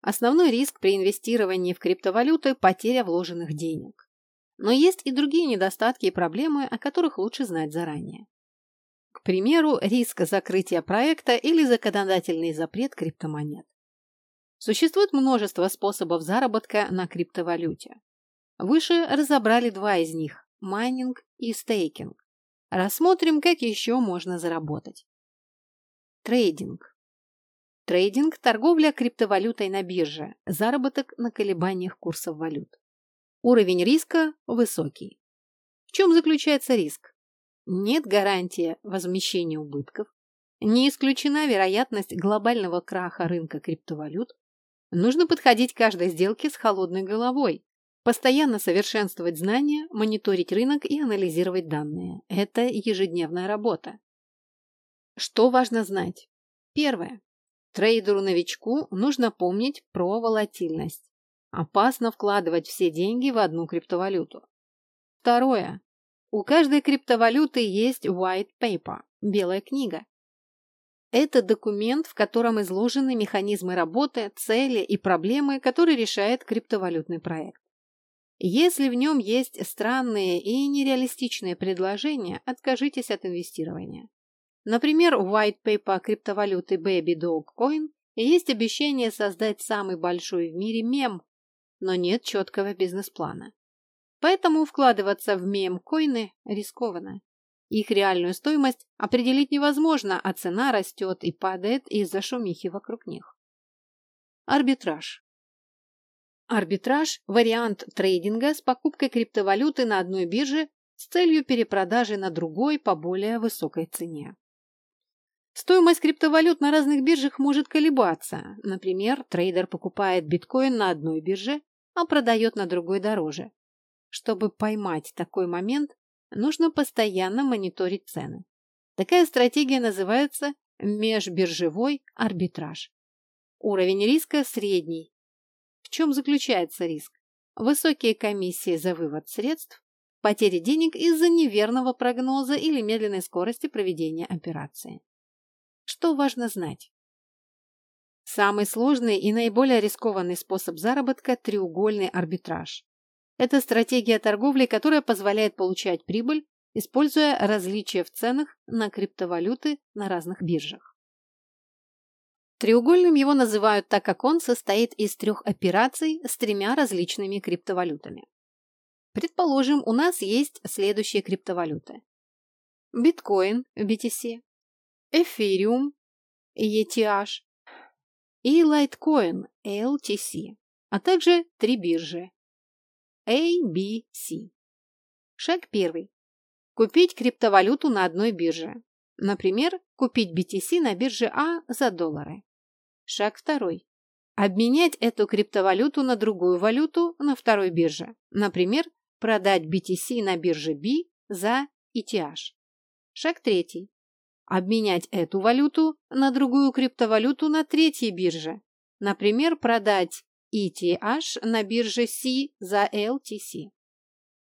Основной риск при инвестировании в криптовалюты – потеря вложенных денег. Но есть и другие недостатки и проблемы, о которых лучше знать заранее. К примеру, риск закрытия проекта или законодательный запрет криптомонет. Существует множество способов заработка на криптовалюте. Выше разобрали два из них – майнинг и стейкинг. Рассмотрим, как еще можно заработать. Трейдинг. Трейдинг – торговля криптовалютой на бирже, заработок на колебаниях курсов валют. Уровень риска высокий. В чем заключается риск? Нет гарантии возмещения убытков, не исключена вероятность глобального краха рынка криптовалют. Нужно подходить к каждой сделке с холодной головой, постоянно совершенствовать знания, мониторить рынок и анализировать данные. Это ежедневная работа. Что важно знать? Первое. Трейдеру-новичку нужно помнить про волатильность. Опасно вкладывать все деньги в одну криптовалюту. Второе. У каждой криптовалюты есть white paper – белая книга. Это документ, в котором изложены механизмы работы, цели и проблемы, которые решает криптовалютный проект. Если в нем есть странные и нереалистичные предложения, откажитесь от инвестирования. Например, в white paper криптовалюты Baby Dog Coin есть обещание создать самый большой в мире мем, но нет четкого бизнес-плана. Поэтому вкладываться в мем-коины рискованно. Их реальную стоимость определить невозможно, а цена растет и падает из-за шумихи вокруг них. Арбитраж. Арбитраж – вариант трейдинга с покупкой криптовалюты на одной бирже с целью перепродажи на другой по более высокой цене. Стоимость криптовалют на разных биржах может колебаться. Например, трейдер покупает биткоин на одной бирже, а продает на другой дороже. Чтобы поймать такой момент, нужно постоянно мониторить цены. Такая стратегия называется межбиржевой арбитраж. Уровень риска средний. Чем заключается риск? Высокие комиссии за вывод средств, потери денег из-за неверного прогноза или медленной скорости проведения операции. Что важно знать? Самый сложный и наиболее рискованный способ заработка – треугольный арбитраж. Это стратегия торговли, которая позволяет получать прибыль, используя различия в ценах на криптовалюты на разных биржах. Треугольным его называют так, как он состоит из трех операций с тремя различными криптовалютами. Предположим, у нас есть следующие криптовалюты. Биткоин, BTC, Ethereum, ETH и Litecoin, LTC, а также три биржи ABC. Шаг первый. Купить криптовалюту на одной бирже. Например, купить BTC на бирже А за доллары. Шаг второй. Обменять эту криптовалюту на другую валюту на второй бирже. Например, продать BTC на бирже B за ETH. Шаг третий обменять эту валюту на другую криптовалюту на третьей бирже. Например, продать ETH на бирже C за LTC.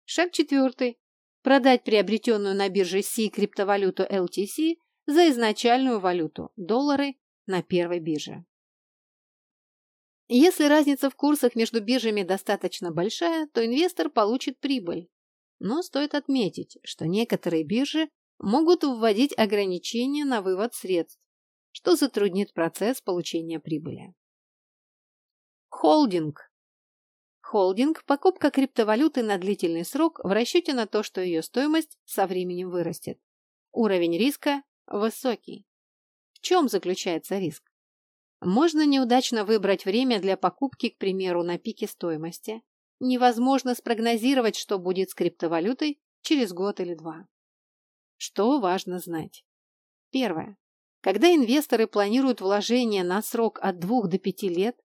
Шаг четвертый. Продать приобретенную на бирже C криптовалюту LTC за изначальную валюту – доллары на первой бирже. Если разница в курсах между биржами достаточно большая, то инвестор получит прибыль. Но стоит отметить, что некоторые биржи могут вводить ограничения на вывод средств, что затруднит процесс получения прибыли. Холдинг. Холдинг – покупка криптовалюты на длительный срок в расчете на то, что ее стоимость со временем вырастет. Уровень риска высокий. В чем заключается риск? Можно неудачно выбрать время для покупки, к примеру, на пике стоимости. Невозможно спрогнозировать, что будет с криптовалютой через год или два. Что важно знать? Первое. Когда инвесторы планируют вложения на срок от 2 до 5 лет,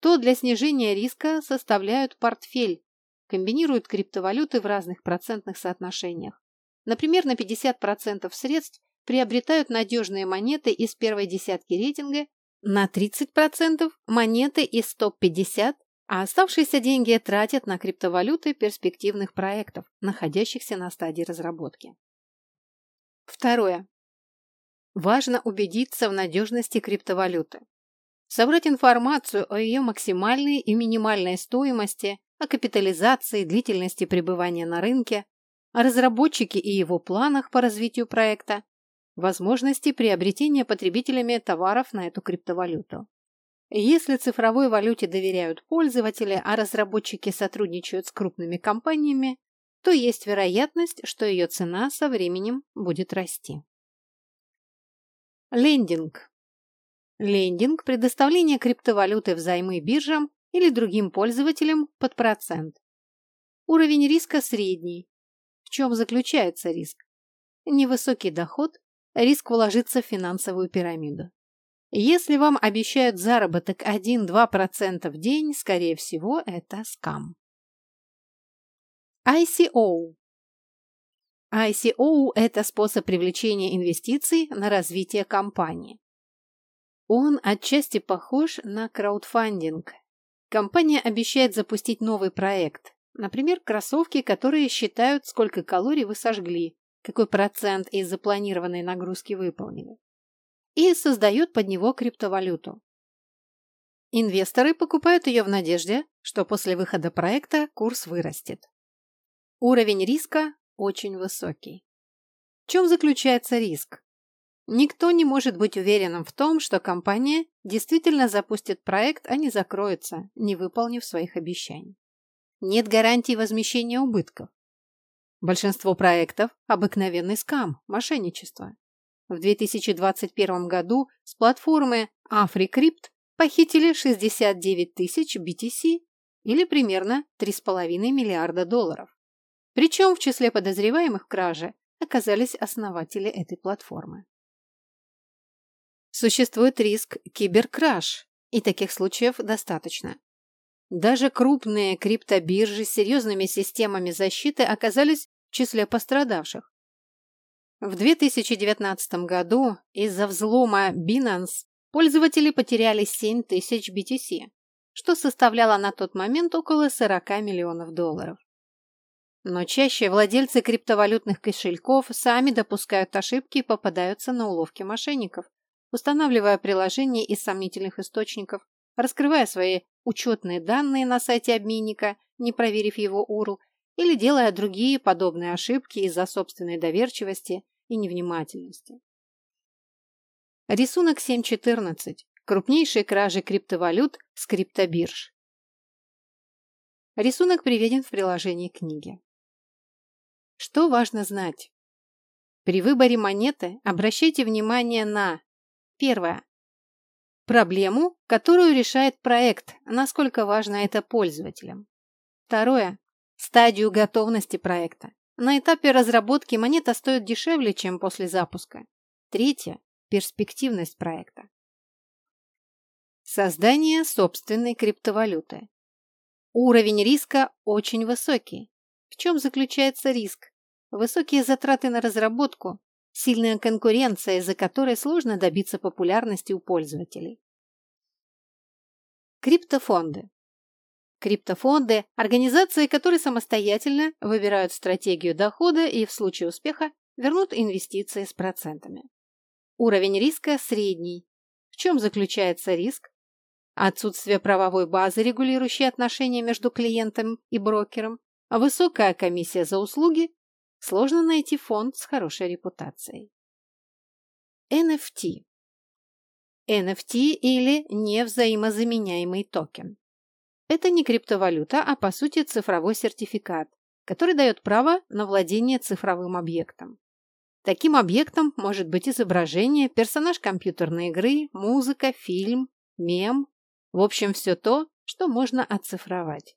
то для снижения риска составляют портфель, комбинируют криптовалюты в разных процентных соотношениях. Например, на 50% средств приобретают надежные монеты из первой десятки рейтинга, на 30% монеты из топ-50, а оставшиеся деньги тратят на криптовалюты перспективных проектов, находящихся на стадии разработки. Второе. Важно убедиться в надежности криптовалюты. Собрать информацию о ее максимальной и минимальной стоимости, о капитализации, длительности пребывания на рынке, о разработчике и его планах по развитию проекта, возможности приобретения потребителями товаров на эту криптовалюту. Если цифровой валюте доверяют пользователи, а разработчики сотрудничают с крупными компаниями, то есть вероятность, что ее цена со временем будет расти. Лендинг. Лендинг – предоставление криптовалюты взаймы биржам или другим пользователям под процент. Уровень риска средний. В чем заключается риск? Невысокий доход, риск вложиться в финансовую пирамиду. Если вам обещают заработок 1-2% в день, скорее всего, это скам. ICO. ICO – это способ привлечения инвестиций на развитие компании. Он отчасти похож на краудфандинг. Компания обещает запустить новый проект, например, кроссовки, которые считают, сколько калорий вы сожгли, какой процент из запланированной нагрузки выполнили, и создает под него криптовалюту. Инвесторы покупают ее в надежде, что после выхода проекта курс вырастет. Уровень риска очень высокий. В чем заключается риск? Никто не может быть уверенным в том, что компания действительно запустит проект, а не закроется, не выполнив своих обещаний. Нет гарантии возмещения убытков. Большинство проектов – обыкновенный скам, мошенничество. В 2021 году с платформы AfriCrypt похитили 69 тысяч BTC или примерно 3,5 миллиарда долларов. Причем в числе подозреваемых в краже оказались основатели этой платформы. Существует риск киберкраш, и таких случаев достаточно. Даже крупные криптобиржи с серьезными системами защиты оказались числе пострадавших. В 2019 году из-за взлома Binance пользователи потеряли 7 тысяч BTC, что составляло на тот момент около 40 миллионов долларов. Но чаще владельцы криптовалютных кошельков сами допускают ошибки и попадаются на уловки мошенников, устанавливая приложения из сомнительных источников, раскрывая свои учетные данные на сайте обменника, не проверив его URL, или делая другие подобные ошибки из-за собственной доверчивости и невнимательности. Рисунок 7.14. Крупнейшие кражи криптовалют с криптобирж. Рисунок приведен в приложении книги. Что важно знать? При выборе монеты обращайте внимание на Первое. Проблему, которую решает проект, насколько важно это пользователям. Второе. Стадию готовности проекта. На этапе разработки монета стоит дешевле, чем после запуска. Третье. Перспективность проекта. Создание собственной криптовалюты. Уровень риска очень высокий. В чем заключается риск? Высокие затраты на разработку, сильная конкуренция, из-за которой сложно добиться популярности у пользователей. Криптофонды. Криптофонды – организации, которые самостоятельно выбирают стратегию дохода и в случае успеха вернут инвестиции с процентами. Уровень риска средний. В чем заключается риск? Отсутствие правовой базы, регулирующей отношения между клиентом и брокером, высокая комиссия за услуги, сложно найти фонд с хорошей репутацией. NFT. NFT или невзаимозаменяемый токен. Это не криптовалюта, а по сути цифровой сертификат, который дает право на владение цифровым объектом. Таким объектом может быть изображение, персонаж компьютерной игры, музыка, фильм, мем, в общем, все то, что можно оцифровать.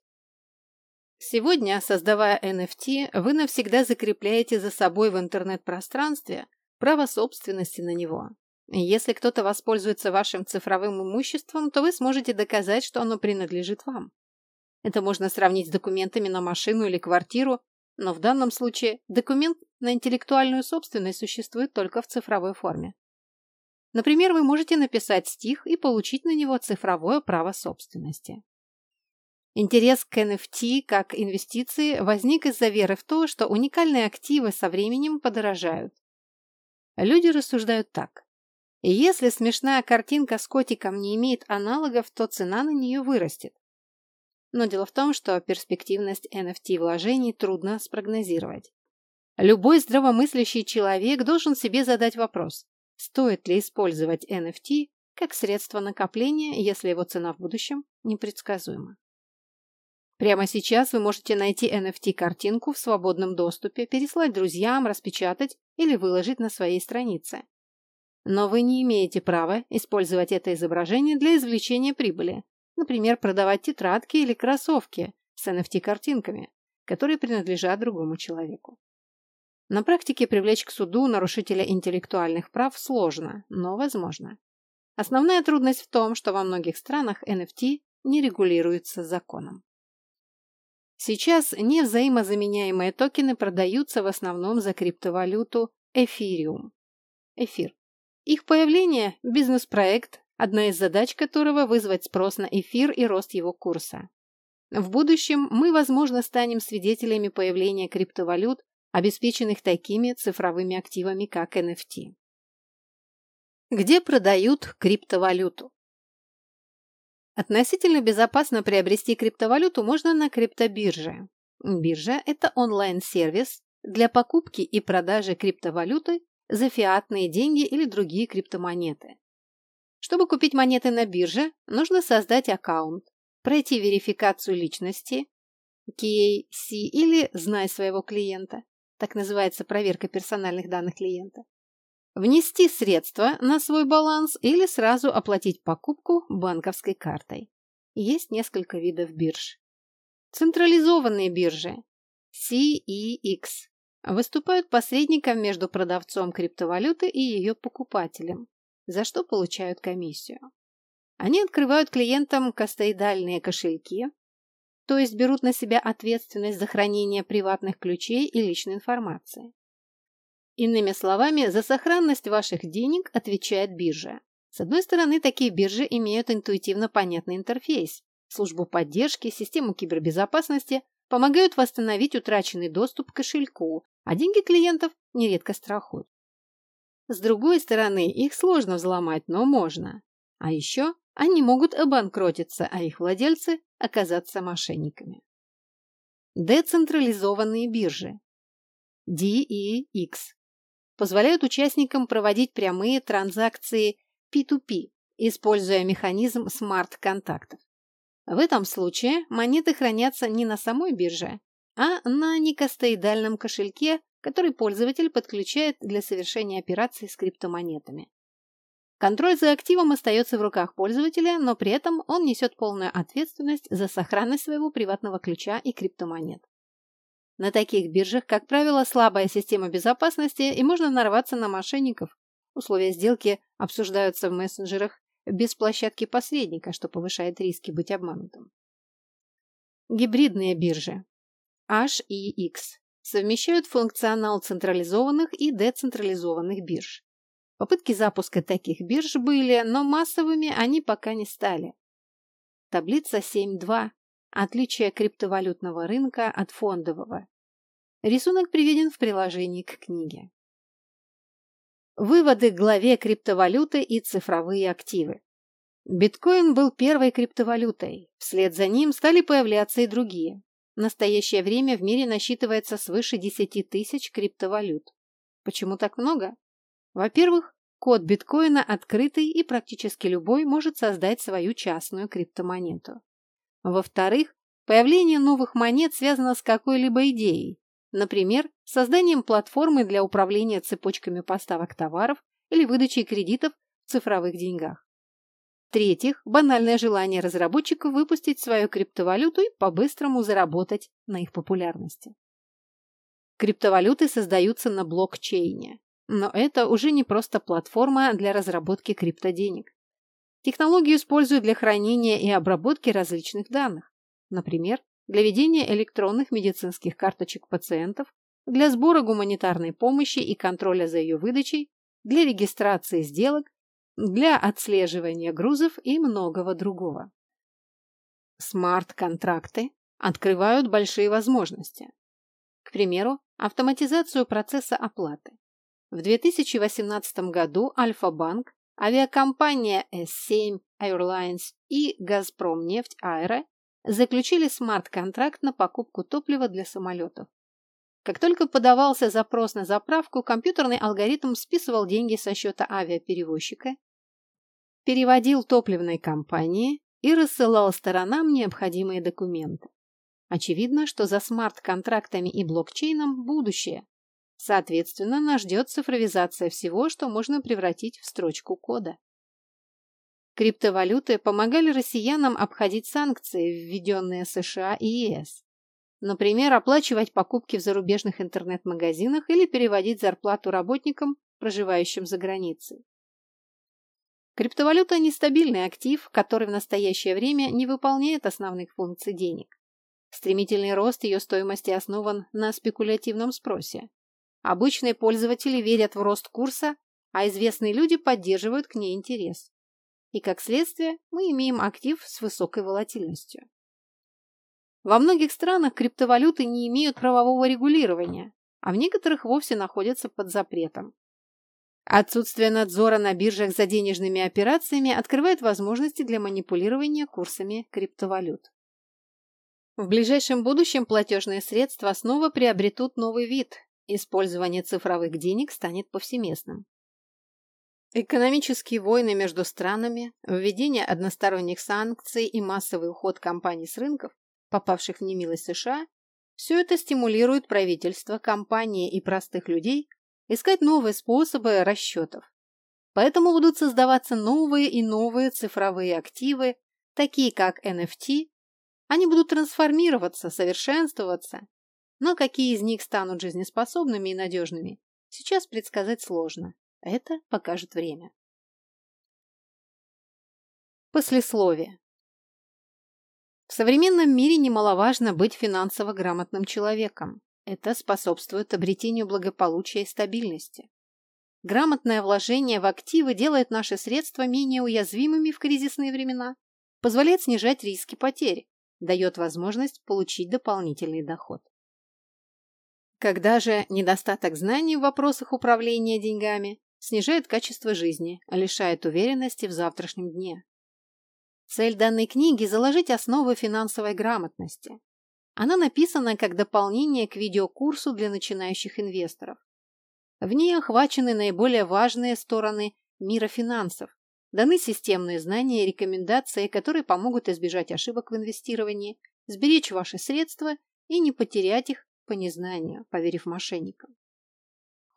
Сегодня, создавая NFT, вы навсегда закрепляете за собой в интернет-пространстве право собственности на него. Если кто-то воспользуется вашим цифровым имуществом, то вы сможете доказать, что оно принадлежит вам. Это можно сравнить с документами на машину или квартиру, но в данном случае документ на интеллектуальную собственность существует только в цифровой форме. Например, вы можете написать стих и получить на него цифровое право собственности. Интерес к NFT как инвестиции возник из-за веры в то, что уникальные активы со временем подорожают. Люди рассуждают так. Если смешная картинка с котиком не имеет аналогов, то цена на нее вырастет. Но дело в том, что перспективность NFT-вложений трудно спрогнозировать. Любой здравомыслящий человек должен себе задать вопрос, стоит ли использовать NFT как средство накопления, если его цена в будущем непредсказуема. Прямо сейчас вы можете найти NFT-картинку в свободном доступе, переслать друзьям, распечатать или выложить на своей странице. Но вы не имеете права использовать это изображение для извлечения прибыли, Например, продавать тетрадки или кроссовки с NFT-картинками, которые принадлежат другому человеку. На практике привлечь к суду нарушителя интеллектуальных прав сложно, но возможно. Основная трудность в том, что во многих странах NFT не регулируется законом. Сейчас невзаимозаменяемые токены продаются в основном за криптовалюту эфириум. Эфир. Их появление – бизнес-проект, одна из задач которого вызвать спрос на эфир и рост его курса. В будущем мы, возможно, станем свидетелями появления криптовалют, обеспеченных такими цифровыми активами, как NFT. Где продают криптовалюту? Относительно безопасно приобрести криптовалюту можно на криптобирже. Биржа – это онлайн-сервис для покупки и продажи криптовалюты за фиатные деньги или другие криптомонеты. Чтобы купить монеты на бирже, нужно создать аккаунт, пройти верификацию личности, KYC или «Знай своего клиента», так называется проверка персональных данных клиента, внести средства на свой баланс или сразу оплатить покупку банковской картой. Есть несколько видов бирж. Централизованные биржи CEX выступают посредником между продавцом криптовалюты и ее покупателем за что получают комиссию. Они открывают клиентам кастоидальные кошельки, то есть берут на себя ответственность за хранение приватных ключей и личной информации. Иными словами, за сохранность ваших денег отвечает биржа. С одной стороны, такие биржи имеют интуитивно понятный интерфейс, службу поддержки, систему кибербезопасности, помогают восстановить утраченный доступ к кошельку, а деньги клиентов нередко страхуют. С другой стороны, их сложно взломать, но можно. А еще они могут обанкротиться, а их владельцы оказаться мошенниками. Децентрализованные биржи DEX позволяют участникам проводить прямые транзакции P2P, используя механизм смарт-контактов. В этом случае монеты хранятся не на самой бирже, а на некостоидальном кошельке который пользователь подключает для совершения операций с криптомонетами. Контроль за активом остается в руках пользователя, но при этом он несет полную ответственность за сохранность своего приватного ключа и криптомонет. На таких биржах, как правило, слабая система безопасности и можно нарваться на мошенников. Условия сделки обсуждаются в мессенджерах без площадки посредника, что повышает риски быть обманутым. Гибридные биржи. HEX совмещают функционал централизованных и децентрализованных бирж. Попытки запуска таких бирж были, но массовыми они пока не стали. Таблица 7.2. Отличие криптовалютного рынка от фондового. Рисунок приведен в приложении к книге. Выводы главе криптовалюты и цифровые активы. Биткоин был первой криптовалютой. Вслед за ним стали появляться и другие. В настоящее время в мире насчитывается свыше 10 тысяч криптовалют. Почему так много? Во-первых, код биткоина открытый и практически любой может создать свою частную криптомонету. Во-вторых, появление новых монет связано с какой-либо идеей, например, созданием платформы для управления цепочками поставок товаров или выдачей кредитов в цифровых деньгах. В-третьих, банальное желание разработчиков выпустить свою криптовалюту и по-быстрому заработать на их популярности. Криптовалюты создаются на блокчейне, но это уже не просто платформа для разработки криптоденег. Технологию используют для хранения и обработки различных данных, например, для ведения электронных медицинских карточек пациентов, для сбора гуманитарной помощи и контроля за ее выдачей, для регистрации сделок, для отслеживания грузов и многого другого. Смарт-контракты открывают большие возможности. К примеру, автоматизацию процесса оплаты. В 2018 году Альфа-банк, авиакомпания S7 Airlines и Газпром нефть Аэро заключили смарт-контракт на покупку топлива для самолетов. Как только подавался запрос на заправку, компьютерный алгоритм списывал деньги со счета авиаперевозчика, переводил топливной компании и рассылал сторонам необходимые документы. Очевидно, что за смарт-контрактами и блокчейном будущее. Соответственно, нас ждет цифровизация всего, что можно превратить в строчку кода. Криптовалюты помогали россиянам обходить санкции, введенные США и ЕС. Например, оплачивать покупки в зарубежных интернет-магазинах или переводить зарплату работникам, проживающим за границей. Криптовалюта – нестабильный актив, который в настоящее время не выполняет основных функций денег. Стремительный рост ее стоимости основан на спекулятивном спросе. Обычные пользователи верят в рост курса, а известные люди поддерживают к ней интерес. И как следствие мы имеем актив с высокой волатильностью. Во многих странах криптовалюты не имеют правового регулирования, а в некоторых вовсе находятся под запретом. Отсутствие надзора на биржах за денежными операциями открывает возможности для манипулирования курсами криптовалют. В ближайшем будущем платежные средства снова приобретут новый вид. Использование цифровых денег станет повсеместным. Экономические войны между странами, введение односторонних санкций и массовый уход компаний с рынков, попавших в немилость США, все это стимулирует правительство, компании и простых людей искать новые способы расчетов. Поэтому будут создаваться новые и новые цифровые активы, такие как NFT. Они будут трансформироваться, совершенствоваться. Но какие из них станут жизнеспособными и надежными, сейчас предсказать сложно. Это покажет время. Послесловие. В современном мире немаловажно быть финансово грамотным человеком. Это способствует обретению благополучия и стабильности. Грамотное вложение в активы делает наши средства менее уязвимыми в кризисные времена, позволяет снижать риски потери, дает возможность получить дополнительный доход. Когда же недостаток знаний в вопросах управления деньгами снижает качество жизни, лишает уверенности в завтрашнем дне. Цель данной книги – заложить основы финансовой грамотности, она написана как дополнение к видеокурсу для начинающих инвесторов. В ней охвачены наиболее важные стороны мира финансов, даны системные знания и рекомендации, которые помогут избежать ошибок в инвестировании, сберечь ваши средства и не потерять их по незнанию, поверив мошенникам.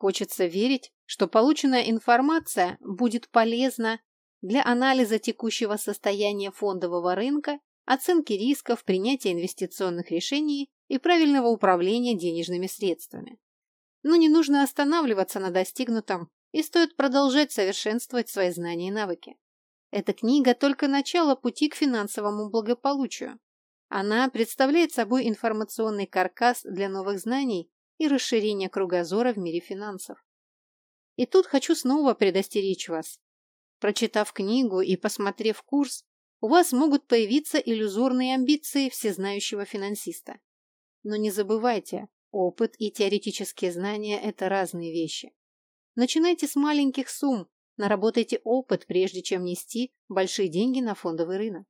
Хочется верить, что полученная информация будет полезна для анализа текущего состояния фондового рынка оценки рисков, принятия инвестиционных решений и правильного управления денежными средствами. Но не нужно останавливаться на достигнутом и стоит продолжать совершенствовать свои знания и навыки. Эта книга только начало пути к финансовому благополучию. Она представляет собой информационный каркас для новых знаний и расширения кругозора в мире финансов. И тут хочу снова предостеречь вас. Прочитав книгу и посмотрев курс, у вас могут появиться иллюзорные амбиции всезнающего финансиста. Но не забывайте, опыт и теоретические знания – это разные вещи. Начинайте с маленьких сумм, наработайте опыт, прежде чем нести большие деньги на фондовый рынок.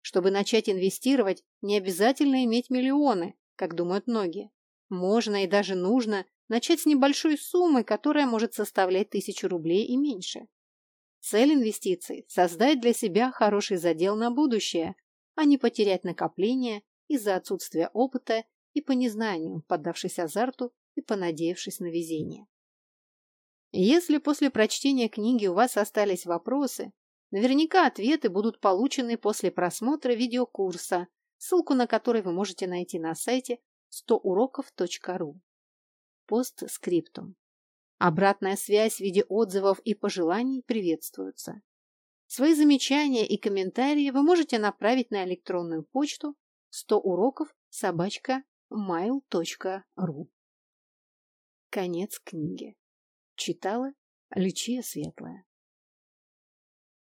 Чтобы начать инвестировать, не обязательно иметь миллионы, как думают многие. Можно и даже нужно начать с небольшой суммы, которая может составлять тысячу рублей и меньше. Цель инвестиций – создать для себя хороший задел на будущее, а не потерять накопление из-за отсутствия опыта и по незнанию, поддавшись азарту и понадеявшись на везение. Если после прочтения книги у вас остались вопросы, наверняка ответы будут получены после просмотра видеокурса, ссылку на который вы можете найти на сайте 100уроков.ру. Постскриптум. Обратная связь в виде отзывов и пожеланий приветствуется. Свои замечания и комментарии вы можете направить на электронную почту 100 уроков Конец книги. Читала Лючия Светлая.